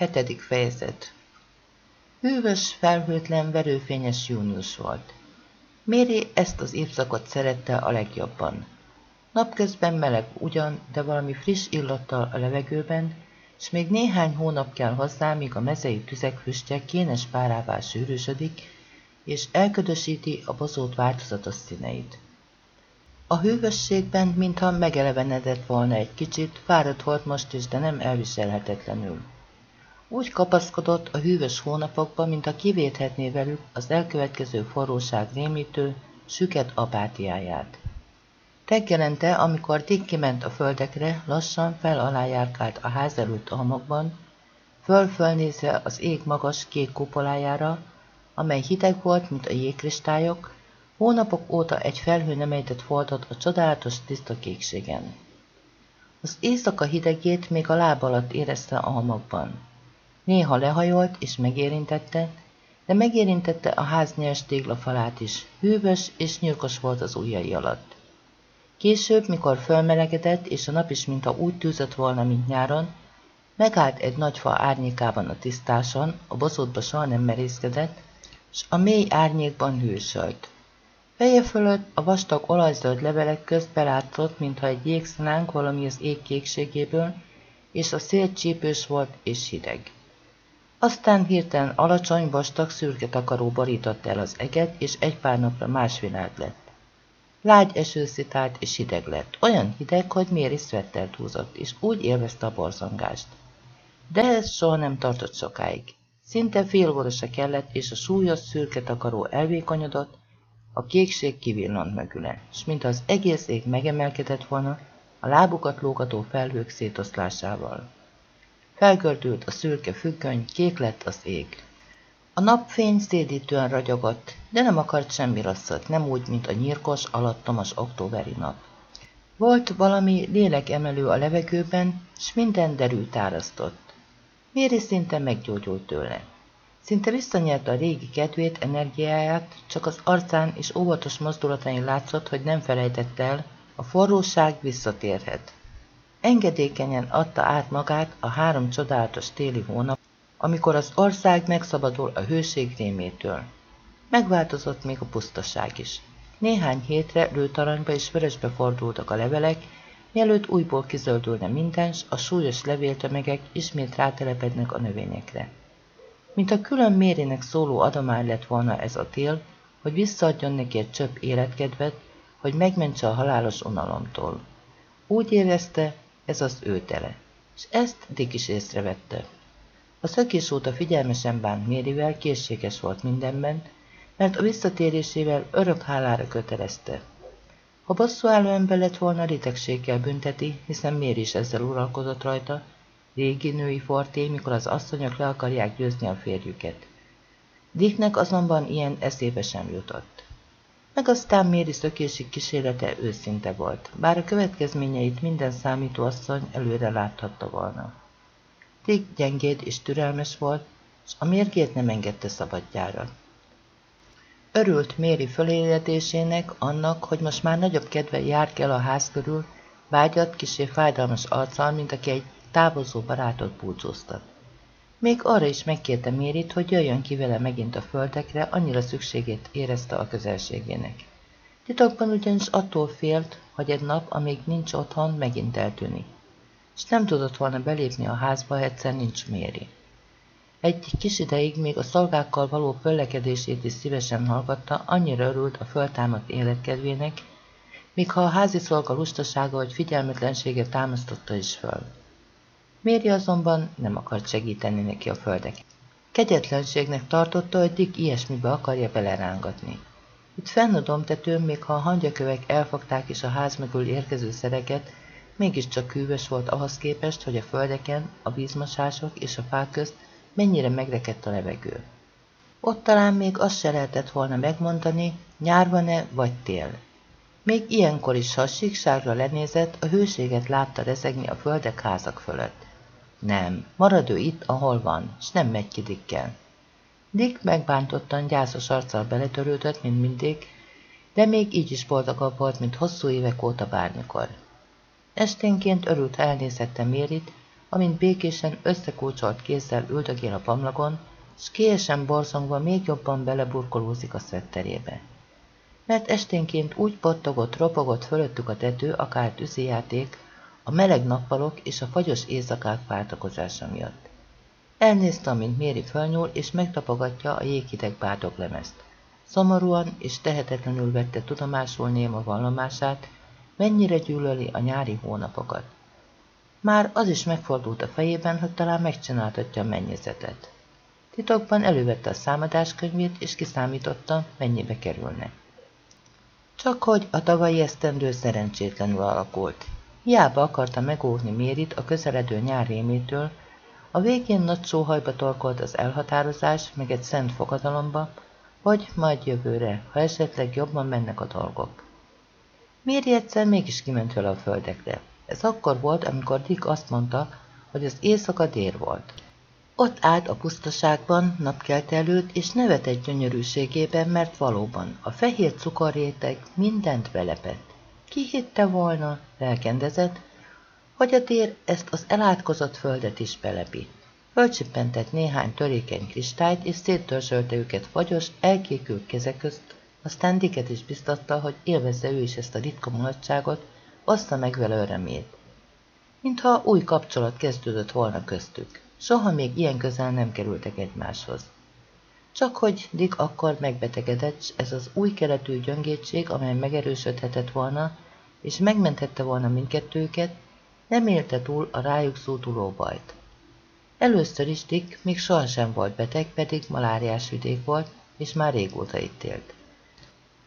Hetedik fejezet Hűvös, felhőtlen, verőfényes június volt. Méri ezt az évszakot szerette a legjobban. Napközben meleg ugyan, de valami friss illattal a levegőben, s még néhány hónap kell hozzá, míg a mezei tüzek füstje kénes párává sűrűsödik, és elködösíti a bozót változatos színeit. A hűvösségben, mintha megelevenedett volna egy kicsit, fáradt volt most is, de nem elviselhetetlenül. Úgy kapaszkodott a hűvös hónapokba, mint a kivéthetné velük az elkövetkező forróság rémítő, süket apátiáját. Teggelente, amikor Dick kiment a földekre, lassan fel alá járkált a ház előtt almokban, föl-fölnézve az ég magas kék kupolájára, amely hideg volt, mint a jégkristályok, hónapok óta egy felhő nem ejtett foltot a csodálatos tiszta kékségen. Az éjszaka hidegét még a láb alatt érezte a almakban. Néha lehajolt és megérintette, de megérintette a ház nyers téglafalát is, hűvös és nyírkos volt az ujjai alatt. Később, mikor fölmelegedett, és a nap is mintha úgy tűzött volna, mint nyáron, megállt egy nagy fa árnyékában a tisztáson, a bozótba soha nem merészkedett, s a mély árnyékban hősölt. Feje fölött a vastag olajzöld levelek közt belátszott, mintha egy jégsznánk valami az ég kékségéből, és a szél csípős volt és hideg. Aztán hirtelen alacsony, vastag, szürke takaró borított el az eget, és egy pár napra más világ lett. Lágy eső szitált, és hideg lett. Olyan hideg, hogy Méri szvettelt húzott, és úgy élvezte a borzongást. De ez soha nem tartott sokáig. Szinte fél kellett, és a súlyos szürke takaró elvékonyodott, a kékség kivillant mögüle, s mint az egész ég megemelkedett volna, a lábukat lógató felhők szétoszlásával. Felgördült a szürke függöny, kék lett az ég. A napfény szédítően ragyogott, de nem akart semmi rosszat, nem úgy, mint a nyírkos, alattomos októberi nap. Volt valami lélekemelő a levegőben, s minden derült árasztott. Méri szinte meggyógyult tőle. Szinte visszanyerte a régi kedvét, energiáját, csak az arcán és óvatos mozdulatain látszott, hogy nem felejtett el, a forróság visszatérhet. Engedékenyen adta át magát a három csodálatos téli hónap, amikor az ország megszabadul a hőség rémétől. Megváltozott még a pusztaság is. Néhány hétre lőtaranyba és vörösbe fordultak a levelek, mielőtt újból kizöldülne minden, s a súlyos levéltömegek ismét rátelepednek a növényekre. Mint a külön mérének szóló adomány lett volna ez a tél, hogy visszaadjon neki egy csöpp életkedvet, hogy megmentse a halálos unalomtól. Úgy érezte, ez az ő tele, és ezt Dick is észrevette. A szökés óta figyelmesen bánt Mérivel, készséges volt mindenben, mert a visszatérésével örök hálára kötelezte. Ha bosszúálló ember lett volna, ritegséggel bünteti, hiszen Méri is ezzel uralkodott rajta, régi női forté, mikor az asszonyok le akarják győzni a férjüket. Dicknek azonban ilyen eszébe sem jutott. Meg aztán Méri szökési kísérlete őszinte volt, bár a következményeit minden számító asszony előre láthatta volna. Dick gyengéd és türelmes volt, és a mérgét nem engedte szabadjára. Örült Méri föléledésének, annak, hogy most már nagyobb kedve járt el a ház körül, vágyat kisé fájdalmas arccal, mint aki egy távozó barátot búcsúztat. Még arra is megkérte Mérit, hogy jöjjön ki vele megint a földekre, annyira szükségét érezte a közelségének. Titokban ugyanis attól félt, hogy egy nap, amíg nincs otthon, megint eltűnik. És nem tudott volna belépni a házba, ha egyszer nincs Méri. Egy kis ideig még a szolgákkal való föllekedését is szívesen hallgatta, annyira örült a föltámadt életkedvének, míg ha a házi szolga lustasága vagy figyelmetlensége támasztotta is föl. Méri azonban nem akart segíteni neki a földek. Kegyetlenségnek tartotta, hogy Dick ilyesmibe akarja belerángatni. Itt fenn a domtetőn, még ha a hangyakövek elfogták is a ház mögül érkező szereket, mégiscsak hűvös volt ahhoz képest, hogy a földeken, a vízmasások és a fák közt mennyire megrekedt a levegő. Ott talán még azt se lehetett volna megmondani, nyár van-e vagy tél. Még ilyenkor is, ha a lenézett, a hőséget látta rezegni a földek házak fölött. Nem, marad ő itt, ahol van, s nem megy ki Dickkel. Dick megbántottan gyászos arccal beletörődött, mint mindig, de még így is boldogabb volt, mint hosszú évek óta bármikor. Esténként örült, elnézette Mérit, amint békésen összekulcsolt kézzel üldögél a pamlagon, s kélyesen borzongva még jobban beleburkolózik a szvetterébe. Mert esténként úgy pottogott, ropogott fölöttük a tető, akár tűzijáték, a meleg nappalok és a fagyos éjszakák váltakozása miatt. Elnézte, amint Méri fölnyúl, és megtapogatja a jéghideg lemezt. Szomorúan és tehetetlenül vette tudomásul néma vallomását, mennyire gyűlöli a nyári hónapokat. Már az is megfordult a fejében, hogy talán megcsináltatja a mennyezetet. Titokban elővette a számadáskönyvét, és kiszámította, mennyibe kerülne. Csak hogy a tavalyi esztendő szerencsétlenül alakult. Hiába akarta megóvni Mérit a közeledő nyár rémétől, a végén nagy sóhajba torkolt az elhatározás, meg egy szent fogadalomba, hogy majd jövőre, ha esetleg jobban mennek a dolgok. Méri egyszer mégis kiment vele a földekre. Ez akkor volt, amikor Dick azt mondta, hogy az éjszaka dér volt. Ott állt a pusztaságban, napkelte előtt, és nevetett gyönyörűségében, mert valóban a fehér cukorréteg mindent belepett. Ki hitte volna, lelkendezett, hogy a tér ezt az elátkozott földet is belepi. Fölcsippentett néhány törékeny kristályt, és széttörzsölte őket fagyos, elkékült kezek közt, aztán Diket is biztatta, hogy élvezze ő is ezt a ritka mulatságot, oszta meg vele örömét. Mintha új kapcsolat kezdődött volna köztük. Soha még ilyen közel nem kerültek egymáshoz. Csak hogy Dick akkor megbetegedett, ez az új keletű gyöngétség, amely megerősödhetett volna, és megmenthette volna mindkettőket, nem élte túl a rájuk szótuló bajt. Először is Dick még sohasem volt beteg, pedig maláriás vidék volt, és már régóta itt élt.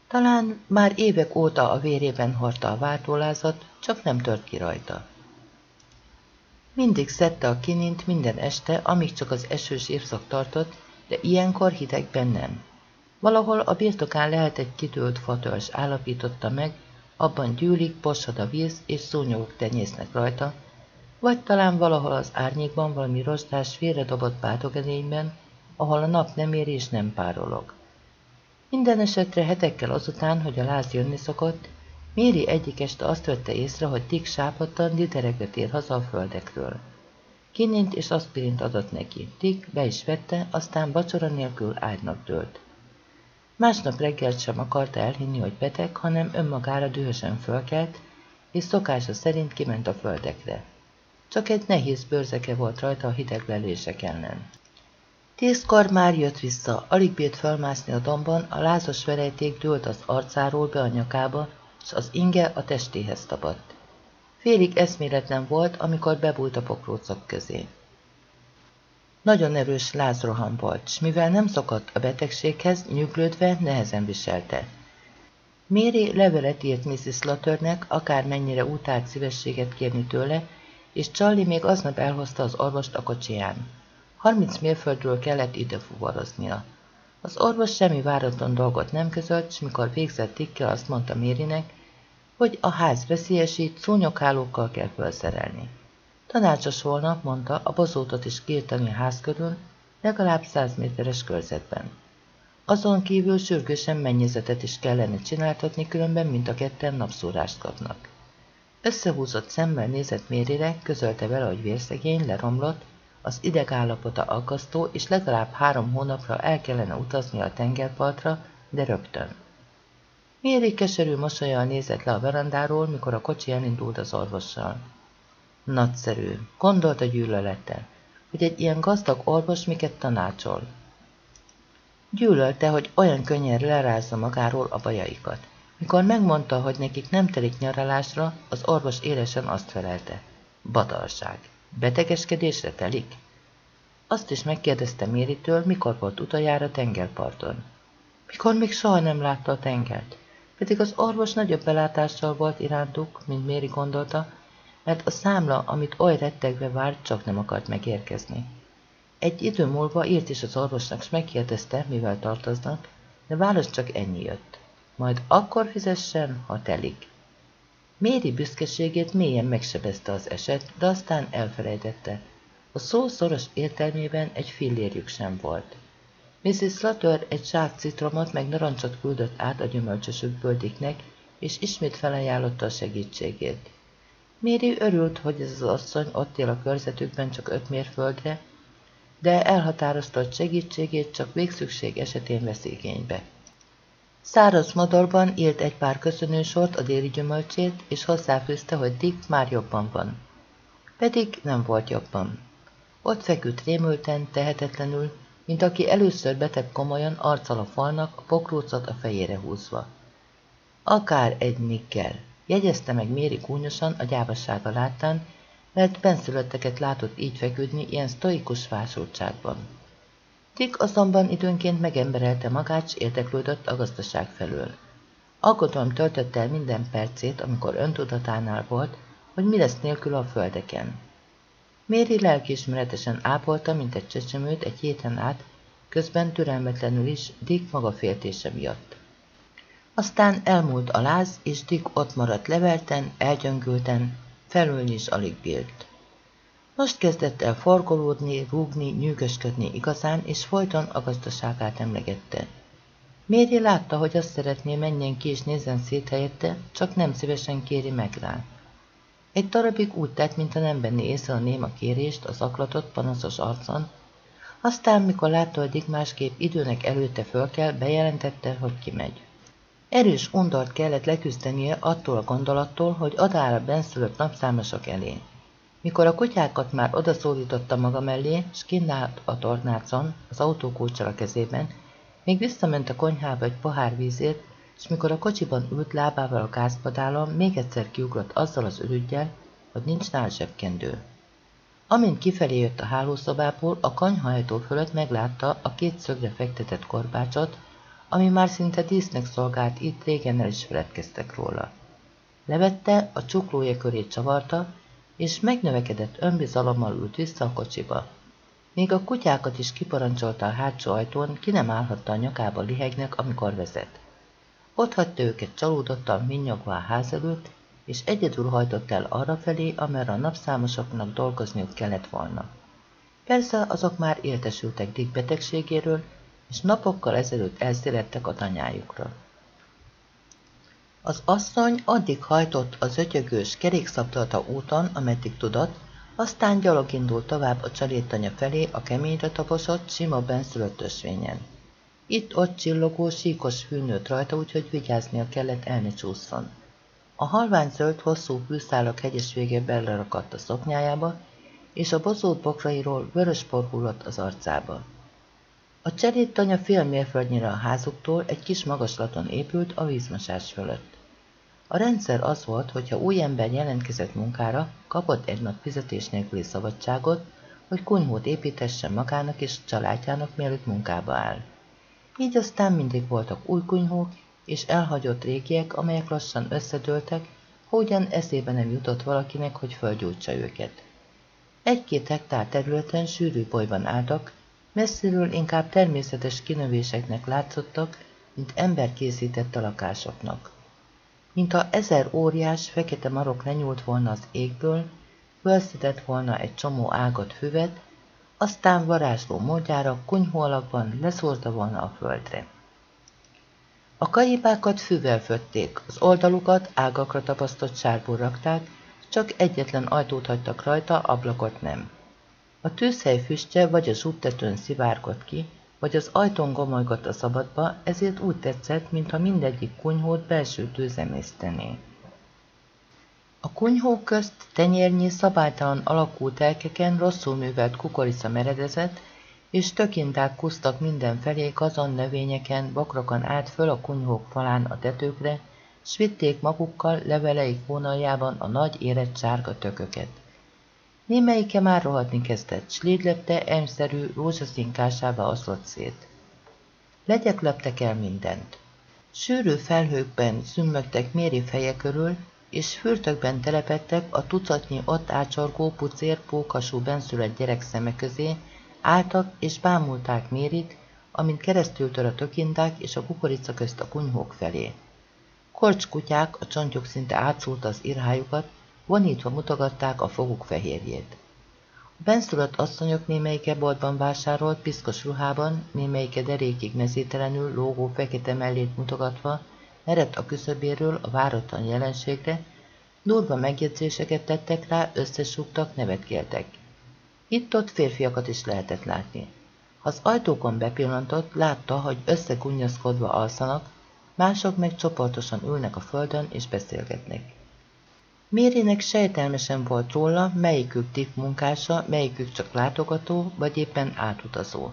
Talán már évek óta a vérében hordta a váltólázat, csak nem tört ki rajta. Mindig szedte a kinint minden este, amíg csak az esős évszak tartott, de ilyenkor hidegben nem. Valahol a birtokán lehet egy kitőlt fatörzs állapította meg, abban gyűlik, posad a víz, és szúnyogok tenyésznek rajta, vagy talán valahol az árnyékban valami rostás, félredobott pátogedényben, ahol a nap nem ér és nem párolog. Minden esetre hetekkel azután, hogy a láz jönni szokott, Méri egyik este azt vette észre, hogy Dick sápadtan diteregve ér haza a földekről. Kinint és aspirint adott neki. Dick be is vette, aztán bacsora nélkül ágynak dőlt. Másnap reggelt sem akarta elhinni, hogy beteg, hanem önmagára dühösen fölkelt, és szokása szerint kiment a földekre. Csak egy nehéz bőrzeke volt rajta a hideg lelések ellen. Tízkor már jött vissza, alig bírt felmászni a domban, a lázas verejték dőlt az arcáról be a nyakába, s az inge a testéhez tapadt. Félig eszméletlen volt, amikor bebújt a pokrócok közé. Nagyon erős lázroham volt, s mivel nem szokott a betegséghez, nyuglődve nehezen viselte. Méri levelet írt Mrs. Latörnek, akármennyire utált szívességet kérni tőle, és Charlie még aznap elhozta az orvost a kocsiján. Harminc mérföldről kellett ide fuvaroznia. Az orvos semmi váratlan dolgot nem közölt, s mikor végzett tikkel, azt mondta Mérinek, hogy a ház veszélyesít, szúnyoghálókkal kell felszerelni. Tanácsos volna, mondta, a bozótot is kiirtani a ház körül, legalább száz méteres körzetben. Azon kívül sürgősen mennyezetet is kellene csináltatni, különben mint a ketten napszórást kapnak. Összehúzott szemmel nézett Mérire, közölte vele, hogy vérszegény, leromlott, az idegállapota aggasztó, és legalább három hónapra el kellene utazni a tengerpartra, de rögtön. Méri keserű mosolyal nézett le a verandáról, mikor a kocsi elindult az orvossal. Nagyszerű, gondolta gyűlölettel, hogy egy ilyen gazdag orvos miket tanácsol. Gyűlölte, hogy olyan könnyen lerázza magáról a bajaikat. Mikor megmondta, hogy nekik nem telik nyaralásra, az orvos élesen azt felelte. Badarság. Betegeskedésre telik? Azt is megkérdezte Méritől, mikor volt utoljára tengerparton. Mikor még soha nem látta a tengert. Pedig az orvos nagyobb belátással volt irántuk, mint Méri gondolta, mert a számla, amit oly rettegve várt, csak nem akart megérkezni. Egy idő múlva írt is az orvosnak, és megkérdezte, mivel tartoznak, de válasz csak ennyi jött. Majd akkor fizessen, ha telik. Méri büszkeségét mélyen megsebezte az eset, de aztán elfelejtette. A szó szoros értelmében egy fillérjük sem volt. Mrs. Slater egy zsák citromot meg narancsot küldött át a gyümölcsösök böldiknek, és ismét felajánlotta a segítségét. Méri örült, hogy ez az asszony ott él a körzetükben csak öt mérföldre, de elhatározta, hogy segítségét csak végszükség esetén vesz igénybe. Száraz modorban írt egy pár köszönősort a déli gyümölcsét, és hozzáfűzte, hogy Dick már jobban van. Pedig nem volt jobban. Ott feküdt rémülten, tehetetlenül, mint aki először beteg komolyan arccal a falnak, a pokrócot a fejére húzva. Akár egy nikkel, jegyezte meg Méri kúnyosan a gyávassága láttán, mert benszülötteket látott így feküdni ilyen sztoikus fásultságban. Dick azonban időnként megemberelte magát, s érdeklődött a gazdaság felől. Aggodalom töltötte el minden percét, amikor öntudatánál volt, hogy mi lesz nélkül a földeken. Méri lelkiismeretesen ápolta, mint egy csecsemőt egy héten át, közben türelmetlenül is Dick maga féltése miatt. Aztán elmúlt a láz, és Dick ott maradt leverten, elgyöngülten, felülni is alig bírt. Most kezdett el forgolódni, rúgni, nyűgösködni igazán, és folyton a gazdaságát emlegette. Méri látta, hogy azt szeretné menjen ki és nézzen szét helyette, csak nem szívesen kéri meg rá. Egy darabig úgy tett, mintha nem venni észre a néma kérést az aklatott, panaszos arcon, aztán, mikor látta, hogy Dick másképp időnek előtte föl kell, bejelentette, hogy kimegy. Erős undort kellett leküzdenie attól a gondolattól, hogy adára benszülött napszámosok elé. Mikor a kutyákat már odaszólította maga mellé, s kinállt a tornácon, az autókulcsal a kezében, még visszament a konyhába egy pohár vízért, és mikor a kocsiban ült lábával a gázpadálon, még egyszer kiugrott azzal az ürügyjel, hogy nincs nál zsebkendő. Amint kifelé jött a hálószobából, a kanyhajtó fölött meglátta a két szögre fektetett korbácsot, ami már szinte dísznek szolgált, itt régen el is feledkeztek róla. Levette, a csuklója köré csavarta, és megnövekedett önbizalommal ült vissza a kocsiba. Még a kutyákat is kiparancsolta a hátsó ajtón, ki nem állhatta a nyakába lihegnek, amikor vezet. Ott hagyta őket csalódottan minnyogva ház előtt, és egyedül hajtott el arra felé, amerre a napszámosoknak dolgozniuk kellett volna. Persze azok már értesültek Dick betegségéről, és napokkal ezelőtt elszélettek a tanyájukra. Az asszony addig hajtott az ötyögős kerékszabdalta úton, ameddig tudott, aztán gyalog indult tovább a csalétanya felé a keményre taposott, sima benszülött ösvényen. Itt-ott csillogó, síkos fű rajta, úgyhogy vigyáznia kellett, el ne csúszson. A halvány zöld, hosszú fűszálak hegyes vége belerakadt a szoknyájába, és a bozót bokrairól vörös por hullott az arcába. A cserédtanya fél mérföldnyire a házuktól egy kis magaslaton épült a vízmosás fölött. A rendszer az volt, hogy ha új ember jelentkezett munkára, kapott egy nap fizetés nélküli szabadságot, hogy kunyhót építessen magának és családjának, mielőtt munkába áll. Így aztán mindig voltak új kunyhók és elhagyott régiek, amelyek lassan összedőltek, hogyan eszébe nem jutott valakinek, hogy földgyújtsa őket. Egy-két hektár területen sűrű bolyban álltak, messziről inkább természetes kinövéseknek látszottak, mint ember készített a lakásoknak. Mintha ezer óriás, fekete marok lenyúlt volna az égből, fölszedett volna egy csomó ágat füvet, aztán varázsló módjára kunyhó alakban leszórta volna a földre. A kajipákat fűvel fötték, az oldalukat ágakra tapasztott sárból rakták, csak egyetlen ajtót hagytak rajta, ablakot nem. A tűzhely füstje vagy a zsúptetőn szivárgott ki, vagy az ajtón gomolygott a szabadba, ezért úgy tetszett, mintha mindegyik kunyhót belső tűzemésztené. A kunyhók közt tenyérnyi, szabálytalan alakú telkeken rosszul művelt kukorica meredezett, és tökindák kusztak mindenfelé gazon növényeken, bokrokon át föl a kunyhók falán a tetőkre, s vitték magukkal leveleik vonaljában a nagy érett sárga tököket. Némelyike már rohadni kezdett, s lédlepte emszerű rózsaszínkásába oszlott szét. Legyek leptek el mindent. Sűrű felhőkben zümmögtek méri feje körül, és fürtökben telepettek a tucatnyi ott ácsorgó pucér pókasú benszülött gyerek szeme közé, álltak és bámulták Mérit, amint keresztül tör a tökindák és a kukorica közt a kunyhók felé. Korcs kutyák, a csontjuk szinte átszúrt az irhájukat, vonítva mutogatták a foguk fehérjét. A benszülött asszonyok némelyike boltban vásárolt, piszkos ruhában, némelyike derékig mezítelenül lógó fekete mellét mutogatva, merett a küszöbéről a váratlan jelenségre, Durva megjegyzéseket tettek rá, összesúgtak, nevetgéltek. Itt-ott férfiakat is lehetett látni. Az ajtókon bepillantott, látta, hogy összegunnyaszkodva alszanak, mások meg csoportosan ülnek a földön és beszélgetnek. Mérinek sejtelmesen volt róla, melyikük tip munkása, melyikük csak látogató, vagy éppen átutazó.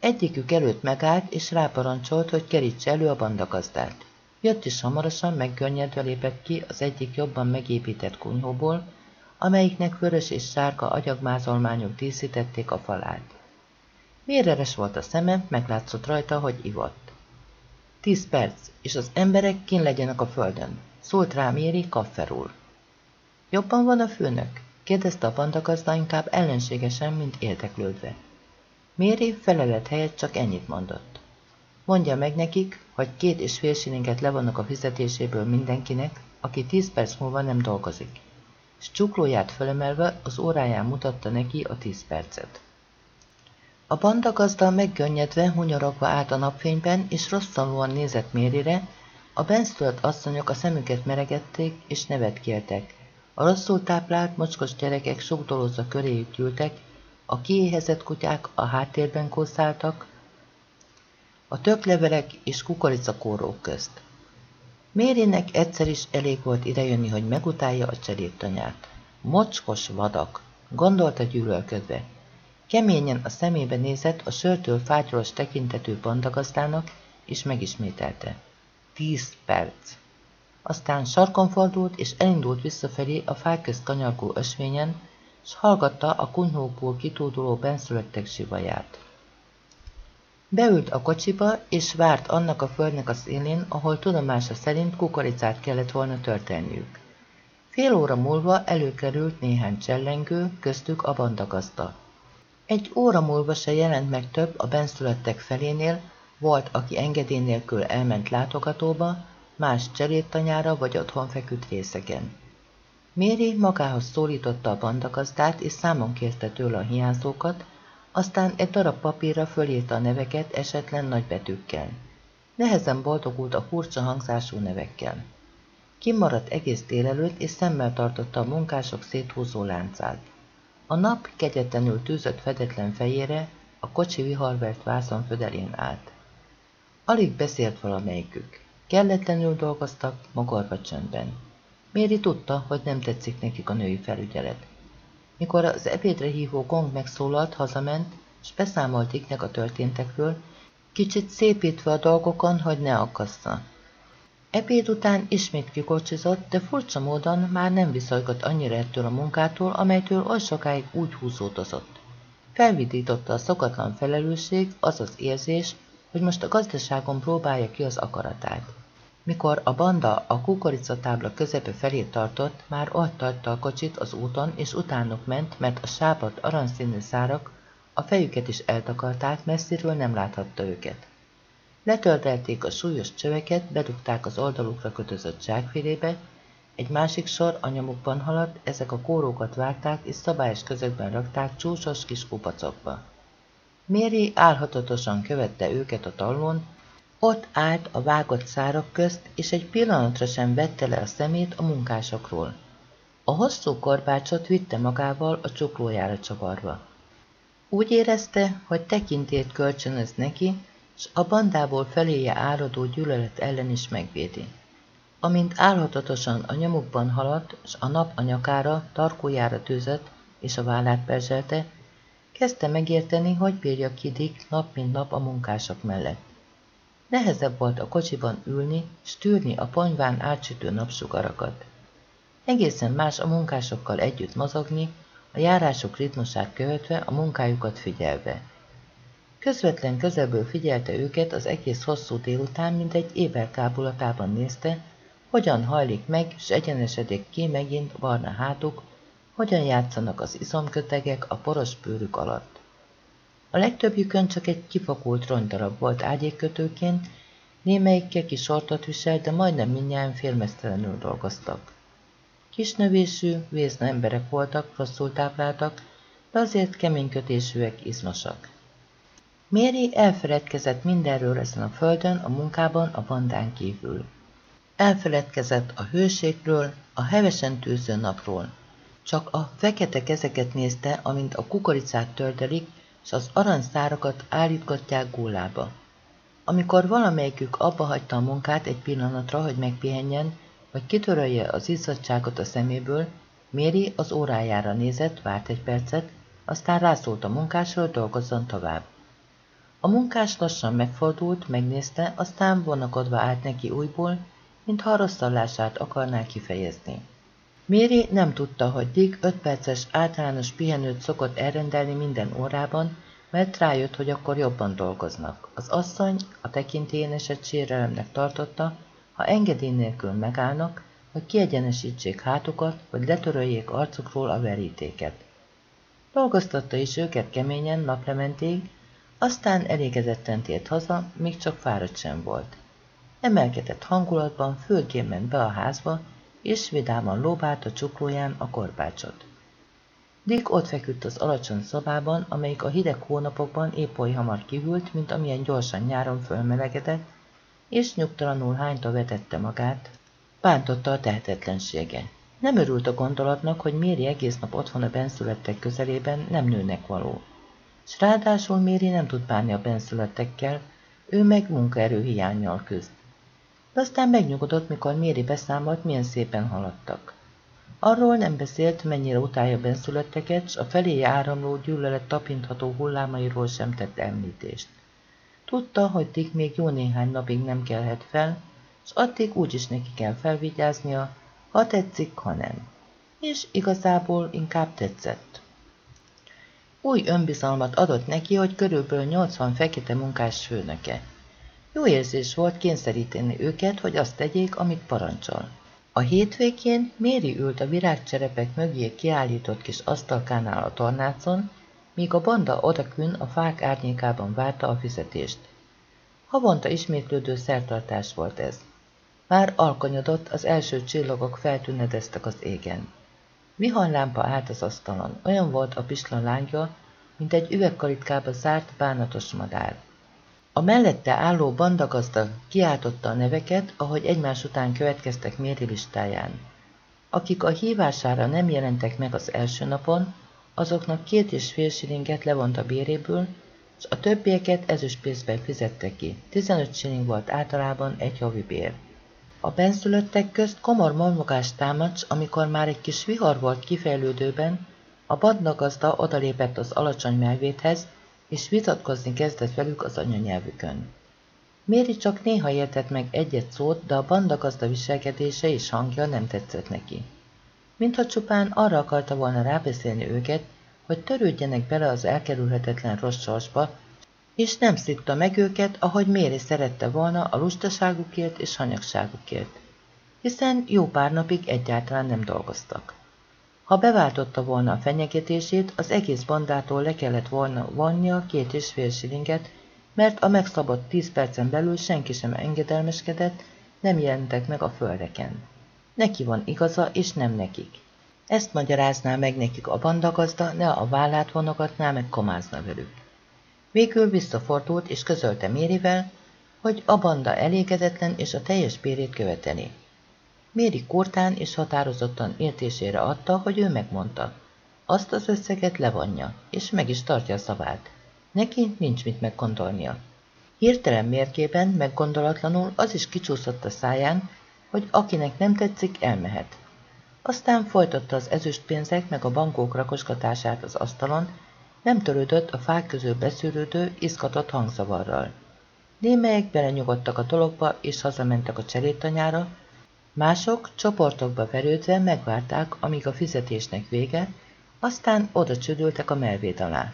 Egyikük előtt megállt, és ráparancsolt, hogy kerítse elő a bandagazdát. Jött is hamarosan meggörnyedve lépett ki az egyik jobban megépített kunyhóból, amelyiknek vörös és sárga agyagmázolmányok díszítették a falát. Méreres volt a szeme, meglátszott rajta, hogy ivott. Tíz perc, és az emberek kin legyenek a földön, szólt rá Méri kafferul. Jobban van a főnök? kérdezte a bandagazda inkább ellenségesen, mint érdeklődve. Méri felelet helyett csak ennyit mondott. Mondja meg nekik, hogy két és fél silinget levonnak a fizetéséből mindenkinek, aki tíz perc múlva nem dolgozik. És csuklóját fölemelve az óráján mutatta neki a tíz percet. A bandagazda meggönnyedve, hunyorogva állt a napfényben, és rosszalúan nézett Mérire, a benszülött asszonyok a szemüket meregették, és nevet kértek. A rosszul táplált, mocskos gyerekek sokdolózva köréjük gyűltek, a kiéhezett kutyák a háttérben kószáltak, a töklevelek és kukoricakórók közt. Mérinek egyszer is elég volt idejönni, hogy megutálja a cseréptanyát. Mocskos vadak, gondolta gyűlölködve. Keményen a szemébe nézett a sörtől fátyros tekintetű bandagazdának, és megismételte. Tíz perc. Aztán sarkon fordult, és elindult visszafelé a fák közt kanyargó ösvényen, s hallgatta a kunyhókból kitóduló benszülöttek sivaját. Beült a kocsiba, és várt annak a földnek a szélén, ahol tudomása szerint kukoricát kellett volna történniük. Fél óra múlva előkerült néhány csellengő, köztük a bandagazda. Egy óra múlva se jelent meg több a benszülöttek felénél, volt, aki engedély nélkül elment látogatóba, más cseréttanyára vagy otthon feküdt részegen. Méri magához szólította a bandagazdát, és számon kérte tőle a hiányzókat, aztán egy darab papírra fölírta a neveket esetlen nagybetűkkel. Nehezen boldogult a furcsa hangzású nevekkel. Kimaradt egész délelőtt, és szemmel tartotta a munkások széthúzó láncát. A nap kegyetlenül tűzött fedetlen fejére, a kocsi viharvert vászon födelén állt. Alig beszélt valamelyikük. Kelletlenül dolgoztak, mogorva csöndben. Méri tudta, hogy nem tetszik nekik a női felügyelet. Mikor az ebédre hívó gong megszólalt, hazament, és beszámolt Iknek a történtekről, kicsit szépítve a dolgokon, hogy ne akassza. Ebéd után ismét kikocsizott, de furcsa módon már nem viszolygott annyira ettől a munkától, amelytől oly sokáig úgy húzódozott. Felvidította a szokatlan felelősség, az az érzés, hogy most a gazdaságon próbálja ki az akaratát. Mikor a banda a kukoricatábla közepe felé tartott, már ott tartta a kocsit az úton, és utánuk ment, mert a sápat aranyszínű szárak a fejüket is eltakarták, messziről nem láthatta őket. Letördelték a súlyos csöveket, bedugták az oldalukra kötözött zsákfélébe, egy másik sor a haladt, ezek a kórókat vágták és szabályos közökben rakták csúcsos kis kupacokba. Méri álhatatosan követte őket a tallón, ott állt a vágott szárak közt, és egy pillanatra sem vette le a szemét a munkásokról. A hosszú korbácsot vitte magával a csuklójára csavarva. Úgy érezte, hogy tekintét kölcsönöz neki, s a bandából feléje áradó gyűlölet ellen is megvédi. Amint álhatatosan a nyomukban haladt, s a nap a nyakára, tarkójára tűzött, és a vállát perzselte, kezdte megérteni, hogy bírja Kidik nap mint nap a munkások mellett. Nehezebb volt a kocsiban ülni, s tűrni a ponyván átsütő napsugarakat. Egészen más a munkásokkal együtt mozogni, a járások ritmusát követve, a munkájukat figyelve. Közvetlen közelből figyelte őket az egész hosszú délután, mint egy éber kábulatában nézte, hogyan hajlik meg, s egyenesedik ki megint barna hátuk, hogyan játszanak az izomkötegek a poros bőrük alatt. A legtöbbjükön csak egy kifakult rongydarab volt ágyékkötőként, némelyik keki sortot viselt, de majdnem mindjárt félmeztelenül dolgoztak. Kisnövésű, vézna emberek voltak, rosszul tápláltak, de azért keménykötésűek, izmosak. Méri elfeledkezett mindenről ezen a földön, a munkában, a bandán kívül. Elfeledkezett a hőségről, a hevesen tűző napról. Csak a fekete kezeket nézte, amint a kukoricát tördelik, és az aranyszárakat állítgatják gullába. Amikor valamelyikük abba hagyta a munkát egy pillanatra, hogy megpihenjen, vagy kitörölje az izzadságot a szeméből, Méri az órájára nézett, várt egy percet, aztán rászólt a munkásról, dolgozzon tovább. A munkás lassan megfordult, megnézte, aztán vonakodva állt neki újból, mintha a rosszallását akarná kifejezni. Méri nem tudta, hogy Dick öt perces általános pihenőt szokott elrendelni minden órában, mert rájött, hogy akkor jobban dolgoznak. Az asszony a tekintélyén esett sérelemnek tartotta, ha engedély nélkül megállnak, hogy kiegyenesítsék hátukat, vagy letöröljék arcukról a verítéket. Dolgoztatta is őket keményen naplementig, aztán elégedetten tért haza, még csak fáradt sem volt. Emelkedett hangulatban fölgén ment be a házba, és vidáman lóbált a csuklóján a korbácsot. Dick ott feküdt az alacsony szobában, amelyik a hideg hónapokban épp oly hamar kihűlt, mint amilyen gyorsan nyáron fölmelegedett, és nyugtalanul hányta vetette magát, bántotta a tehetetlensége. Nem örült a gondolatnak, hogy Méri egész nap ott van a benszülöttek közelében, nem nőnek való. S ráadásul Méri nem tud bánni a benszülöttekkel, ő meg munkaerő hiányjal küzd. De aztán megnyugodott, mikor Méri beszámolt, milyen szépen haladtak. Arról nem beszélt, mennyire utálja benszülötteket, s a felé áramló gyűlölet tapintható hullámairól sem tett említést. Tudta, hogy Dick még jó néhány napig nem kelhet fel, s addig úgyis neki kell felvigyáznia, ha tetszik, ha nem. És igazából inkább tetszett. Új önbizalmat adott neki, hogy körülbelül 80 fekete munkás főnöke. Jó érzés volt kényszeríteni őket, hogy azt tegyék, amit parancsol. A hétvégén Méri ült a virágcserepek mögé kiállított kis asztalkánál a tornácon, míg a banda odakün a fák árnyékában várta a fizetést. Havonta ismétlődő szertartás volt ez. Már alkonyodott, az első csillagok feltűnedeztek az égen. Viharlámpa állt az asztalon, olyan volt a pislan lángja, mint egy üvegkalitkába zárt bánatos madár. A mellette álló bandagazda kiáltotta a neveket, ahogy egymás után következtek Méri listáján. Akik a hívására nem jelentek meg az első napon, azoknak két és fél silinget levont a béréből, és a többieket ezüstpénzben fizette ki. 15 siling volt általában egy havi bér. A benszülöttek közt komor mormogást támadt, amikor már egy kis vihar volt kifejlődőben, a bandagazda odalépett az alacsony melvéthez, és vitatkozni kezdett velük az anyanyelvükön. Méri csak néha értett meg egyet szót, de a bandagazda viselkedése és hangja nem tetszett neki. Mintha csupán arra akarta volna rábeszélni őket, hogy törődjenek bele az elkerülhetetlen rossz sorsba, és nem szitta meg őket, ahogy Méri szerette volna a lustaságukért és hanyagságukért, hiszen jó pár napig egyáltalán nem dolgoztak. Ha beváltotta volna a fenyegetését, az egész bandától le kellett volna vonnia két és fél silinget, mert a megszabott tíz percen belül senki sem engedelmeskedett, nem jelentek meg a földeken. Neki van igaza, és nem nekik. Ezt magyarázná meg nekik a bandagazda, ne a vállát vonogatná, meg komázna velük. Végül visszafordult, és közölte Mérivel, hogy a banda elégedetlen, és a teljes bérét követeli. Méri kurtán és határozottan értésére adta, hogy ő megmondta. Azt az összeget levonja, és meg is tartja a szavát. Neki nincs mit meggondolnia. Hirtelen mérkében, meggondolatlanul az is kicsúszott a száján, hogy akinek nem tetszik, elmehet. Aztán folytatta az ezüstpénzek meg a bankók rakosgatását az asztalon, nem törődött a fák közül beszűrődő, izgatott hangzavarral. Némelyek belenyugodtak a dologba, és hazamentek a cserétanyára, Mások csoportokba verődve megvárták, amíg a fizetésnek vége, aztán oda csődültek a melvéd alá.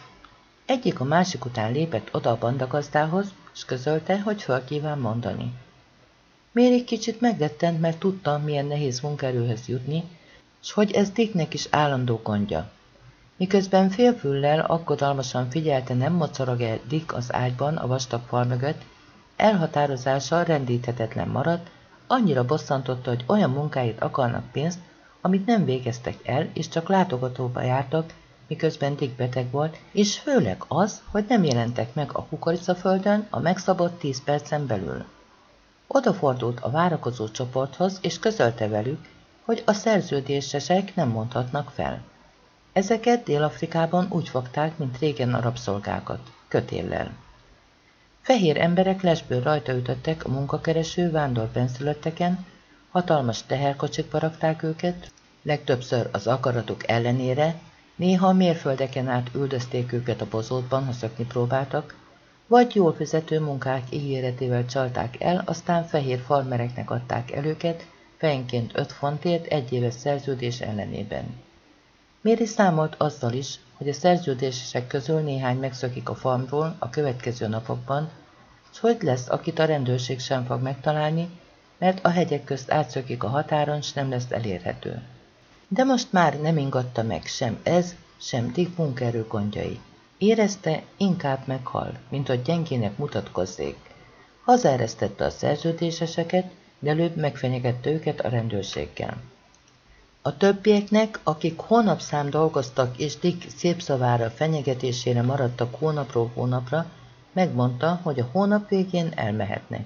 Egyik a másik után lépett oda a bandagazdához, és közölte, hogy föl kíván mondani. Méri kicsit meglettent, mert tudta, milyen nehéz munkaerőhöz jutni, s hogy ez Dicknek is állandó gondja. Miközben félfüllel aggodalmasan figyelte, nem mocorog-e Dick az ágyban a vastag fal mögött, elhatározása rendíthetetlen maradt, Annyira bosszantotta, hogy olyan munkáit akarnak pénzt, amit nem végeztek el, és csak látogatóba jártak, miközben Dick beteg volt, és főleg az, hogy nem jelentek meg a kukoricaföldön a megszabott tíz percen belül. Odafordult a várakozó csoporthoz, és közölte velük, hogy a szerződésesek nem mondhatnak fel. Ezeket Dél-Afrikában úgy fogták, mint régen a rabszolgákat, kötéllel. Fehér emberek lesből rajta ütöttek a munkakereső vándor benszülötteken, hatalmas teherkocsikba rakták őket, legtöbbször az akaratuk ellenére, néha mérföldeken át üldözték őket a bozótban, ha szökni próbáltak, vagy jól fizető munkák ígéretével csalták el, aztán fehér farmereknek adták el őket, fejenként 5 fontért egy éves szerződés ellenében. Méri számolt azzal is, hogy a szerződések közül néhány megszökik a farmról a következő napokban, s hogy lesz, akit a rendőrség sem fog megtalálni, mert a hegyek közt átszökik a határon, s nem lesz elérhető. De most már nem ingatta meg sem ez, sem Dick munkaerő gondjai. Érezte, inkább meghal, mint hogy gyengének mutatkozzék. Hazaeresztette a szerződéseseket, de előbb megfenyegette őket a rendőrséggel. A többieknek, akik hónapszám dolgoztak és Dick szép szavára fenyegetésére maradtak hónapról hónapra, megmondta, hogy a hónap végén elmehetnek.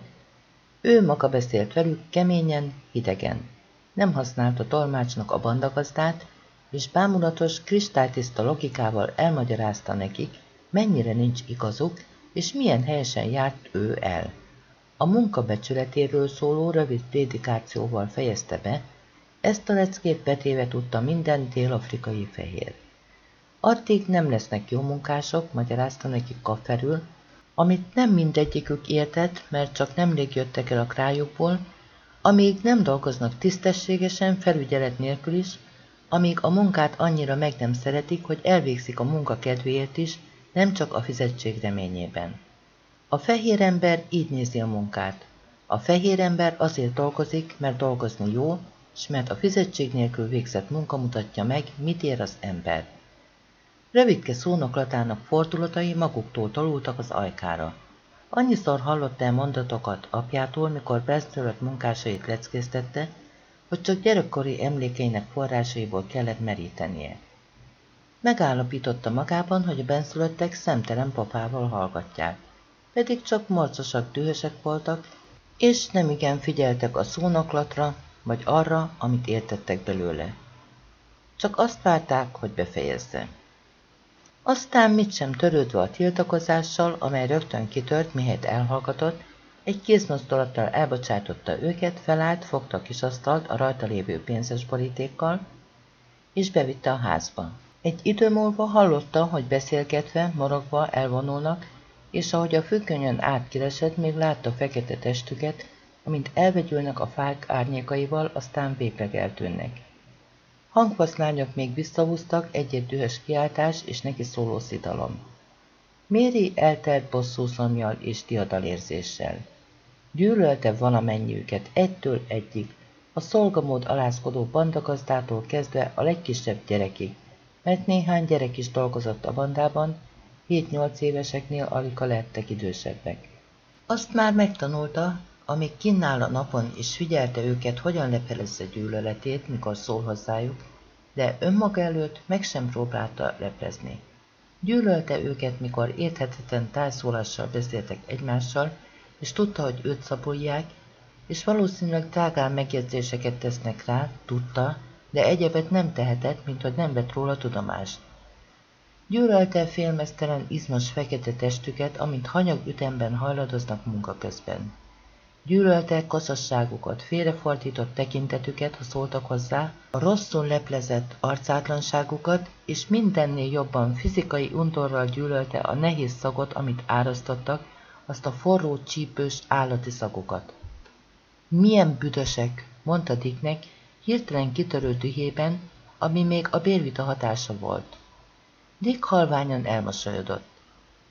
Ő maga beszélt velük keményen, hidegen. Nem használta tolmácsnak a bandagazdát, és bámulatos, kristálytiszta logikával elmagyarázta nekik, mennyire nincs igazuk, és milyen helyesen járt ő el. A munka becsületéről szóló rövid prédikációval fejezte be, ezt a leckét betéve tudta minden dél-afrikai fehér. Addig nem lesznek jó munkások, magyarázta nekik kafferül, amit nem mindegyikük értett, mert csak nemrég jöttek el a krájukból, amíg nem dolgoznak tisztességesen, felügyelet nélkül is, amíg a munkát annyira meg nem szeretik, hogy elvégzik a munka kedvéért is, nem csak a fizetség reményében. A fehér ember így nézi a munkát. A fehér ember azért dolgozik, mert dolgozni jó, s mert a fizetség nélkül végzett munka mutatja meg, mit ér az ember. Rövidke szónoklatának fordulatai maguktól tolultak az ajkára. Annyiszor hallott el mondatokat apjától, mikor benszülött munkásait leckésztette, hogy csak gyerekkori emlékeinek forrásaiból kellett merítenie. Megállapította magában, hogy a benszülöttek szemtelen papával hallgatják, pedig csak marcosak dühösek voltak, és nem igen figyeltek a szónoklatra, vagy arra, amit értettek belőle. Csak azt várták, hogy befejezze. Aztán mit sem törődve a tiltakozással, amely rögtön kitört, mihelyt elhallgatott, egy kézmozdulattal elbocsátotta őket, felállt, fogta a kis asztalt a rajta lévő pénzes borítékkal, és bevitte a házba. Egy idő múlva hallotta, hogy beszélgetve, morogva elvonulnak, és ahogy a függönyön átkiresett, még látta fekete testüket, amint elvegyülnek a fák árnyékaival, aztán végleg eltűnnek. Hangfaszlányok még visszahúztak egy-egy dühös kiáltás és neki szóló szidalom. Méri eltelt bosszú szomjal és diadalérzéssel. Gyűlölte valamennyiüket egytől egyig, a szolgamód alázkodó bandagazdától kezdve a legkisebb gyerekig, mert néhány gyerek is dolgozott a bandában, 7-8 éveseknél alig lettek idősebbek. Azt már megtanulta, amíg kinnál a napon és figyelte őket, hogyan lepelezze gyűlöletét, mikor szól hozzájuk, de önmaga előtt meg sem próbálta leplezni. Gyűlölte őket, mikor érthetetlen tájszólással beszéltek egymással, és tudta, hogy őt szabolják, és valószínűleg tágán megjegyzéseket tesznek rá, tudta, de egyebet nem tehetett, mint hogy nem vett róla tudomást. Gyűlölte félmeztelen, izmos fekete testüket, amint hanyag ütemben hajladoznak munka közben. Gyűlölte kaszasságukat, félrefordított tekintetüket, ha szóltak hozzá, a rosszul leplezett arcátlanságukat, és mindennél jobban fizikai undorral gyűlölte a nehéz szagot, amit árasztottak, azt a forró, csípős állati szagokat. Milyen büdösek, mondta Dicknek, hirtelen kitörő dühében, ami még a bérvita hatása volt. Dick halványan elmosolyodott.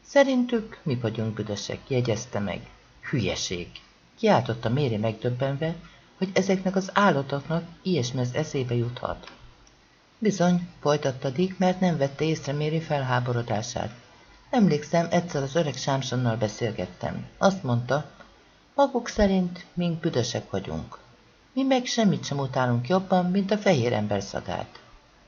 Szerintük mi vagyunk büdösek, jegyezte meg. Hülyeség! Kiáltotta Méri megdöbbenve, hogy ezeknek az állatoknak ilyesmi az eszébe juthat. Bizony, folytatta Dick, mert nem vette észre Méri felháborodását. Emlékszem, egyszer az öreg Sámsonnal beszélgettem. Azt mondta, maguk szerint mink büdösek vagyunk. Mi meg semmit sem utálunk jobban, mint a fehér ember szagát.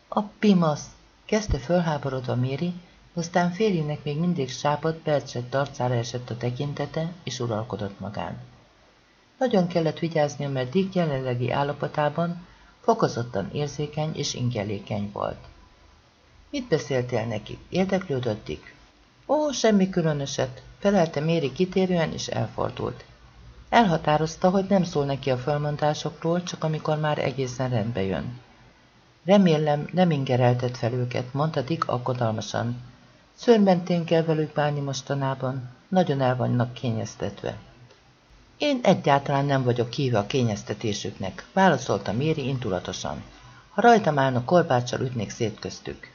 A pimasz, kezdte fölháborodva Méri, aztán férjének még mindig sápat, percset arcára esett a tekintete, és uralkodott magán. Nagyon kellett vigyáznia, mert Dick jelenlegi állapotában fokozottan érzékeny és ingelékeny volt. Mit beszéltél neki? Érdeklődött Dick. Ó, semmi különöset, felelte Méri kitérően és elfordult. Elhatározta, hogy nem szól neki a fölmondásokról, csak amikor már egészen rendbe jön. Remélem, nem ingereltet fel őket, mondta Dick aggodalmasan. Szörmentén kell velük bánni mostanában, nagyon el vannak kényeztetve. Én egyáltalán nem vagyok híve a kényeztetésüknek, válaszolta Méri intulatosan. Ha rajtam állna, korbáccsal ütnék szét köztük.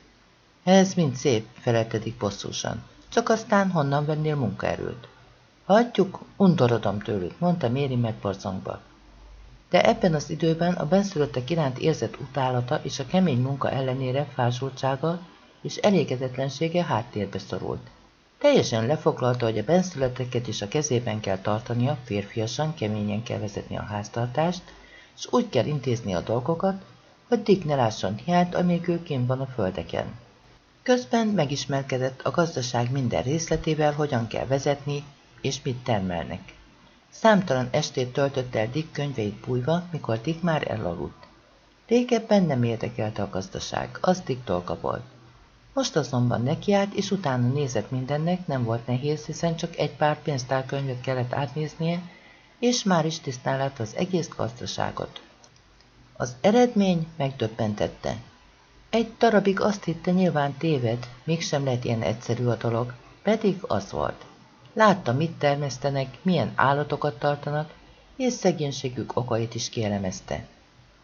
Ez mind szép, feleltedik bosszúsan. Csak aztán honnan vennél munkaerőt? Hagyjuk, undorodom tőlük, mondta Méri megborzongva. De ebben az időben a benszülöttek iránt érzett utálata és a kemény munka ellenére fásultsága és elégedetlensége háttérbe szorult. Teljesen lefoglalta, hogy a benszülötteket is a kezében kell tartania, férfiasan, keményen kell vezetni a háztartást, és úgy kell intézni a dolgokat, hogy Dick ne lásson hiányt, amíg ő van a földeken. Közben megismerkedett a gazdaság minden részletével, hogyan kell vezetni, és mit termelnek. Számtalan estét töltött el Dick könyveit bújva, mikor Dick már elaludt. Régebben nem érdekelte a gazdaság, az Dick dolga volt. Most azonban nekiállt, és utána nézett mindennek, nem volt nehéz, hiszen csak egy pár pénztárkönyvet kellett átnéznie, és már is tisztán lett az egész gazdaságot. Az eredmény megdöbbentette. Egy darabig azt hitte nyilván téved, mégsem lehet ilyen egyszerű a dolog, pedig az volt. Látta, mit termesztenek, milyen állatokat tartanak, és szegénységük okait is kielemezte.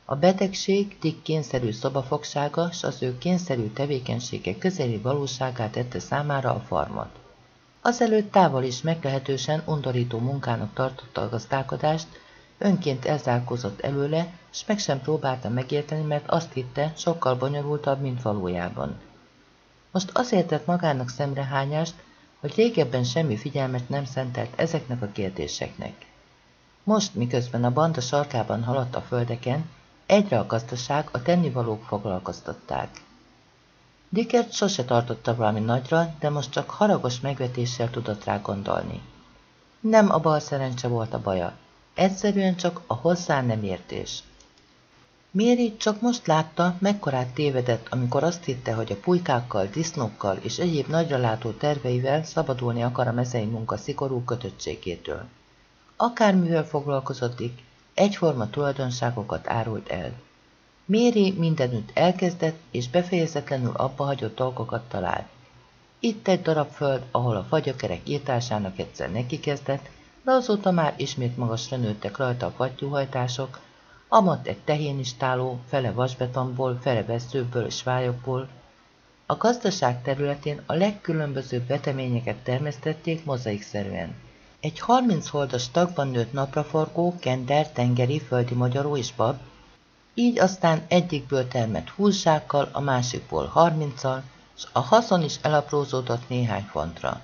A betegség Dick kényszerű szobafogsága s az ő kényszerű tevékenysége közeli valóságát tette számára a farmot. Azelőtt távol is meglehetősen undorító munkának tartotta a gazdálkodást, önként elzárkózott előle, s meg sem próbálta megérteni, mert azt hitte, sokkal bonyolultabb, mint valójában. Most azért tett magának szemrehányást, hogy régebben semmi figyelmet nem szentelt ezeknek a kérdéseknek. Most, miközben a banda sarkában haladt a földeken, egyre a gazdaság, a tennivalók foglalkoztatták. Dickert sose tartotta valami nagyra, de most csak haragos megvetéssel tudott rá gondolni. Nem a bal szerencse volt a baja, egyszerűen csak a hozzá nem értés. Méri csak most látta, mekkorát tévedett, amikor azt hitte, hogy a pulykákkal, disznókkal és egyéb nagyralátó terveivel szabadulni akar a mezei munka szigorú kötöttségétől. Akármivel foglalkozott egyforma tulajdonságokat árult el. Méri mindenütt elkezdett és befejezetlenül abba hagyott dolgokat talált. Itt egy darab föld, ahol a fagyakerek írtásának egyszer neki kezdett, de azóta már ismét magasra nőttek rajta a fattyúhajtások, amat egy tehénistáló, fele vasbetonból, fele veszőből és vályokból. A gazdaság területén a legkülönbözőbb veteményeket termesztették mozaikszerűen. Egy 30 holdas tagban nőtt napraforgó, kender, tengeri, földi magyaró és bab, így aztán egyikből termett húzsákkal, a másikból harminccal, és a haszon is elaprózódott néhány fontra.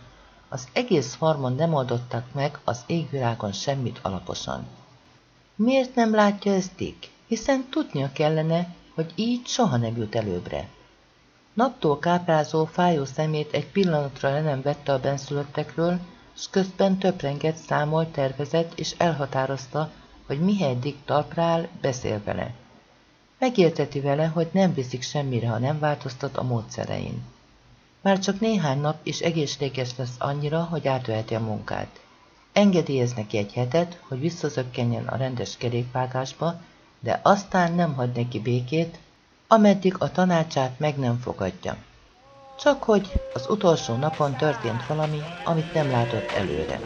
Az egész farmon nem oldottak meg az égvilágon semmit alaposan. Miért nem látja ezt Dick? Hiszen tudnia kellene, hogy így soha nem jut előbbre. Naptól káprázó, fájó szemét egy pillanatra le nem vette a benszülöttekről, s közben töprengett, számolt, tervezett, és elhatározta, hogy mihely Dick talpra áll, beszél vele. Megérteti vele, hogy nem viszik semmire, ha nem változtat a módszerein. Már csak néhány nap és egészséges lesz annyira, hogy átveheti a munkát. Engedélyez neki egy hetet, hogy visszazökkenjen a rendes kerékvágásba, de aztán nem hagy neki békét, ameddig a tanácsát meg nem fogadja. Csak hogy az utolsó napon történt valami, amit nem látott előre.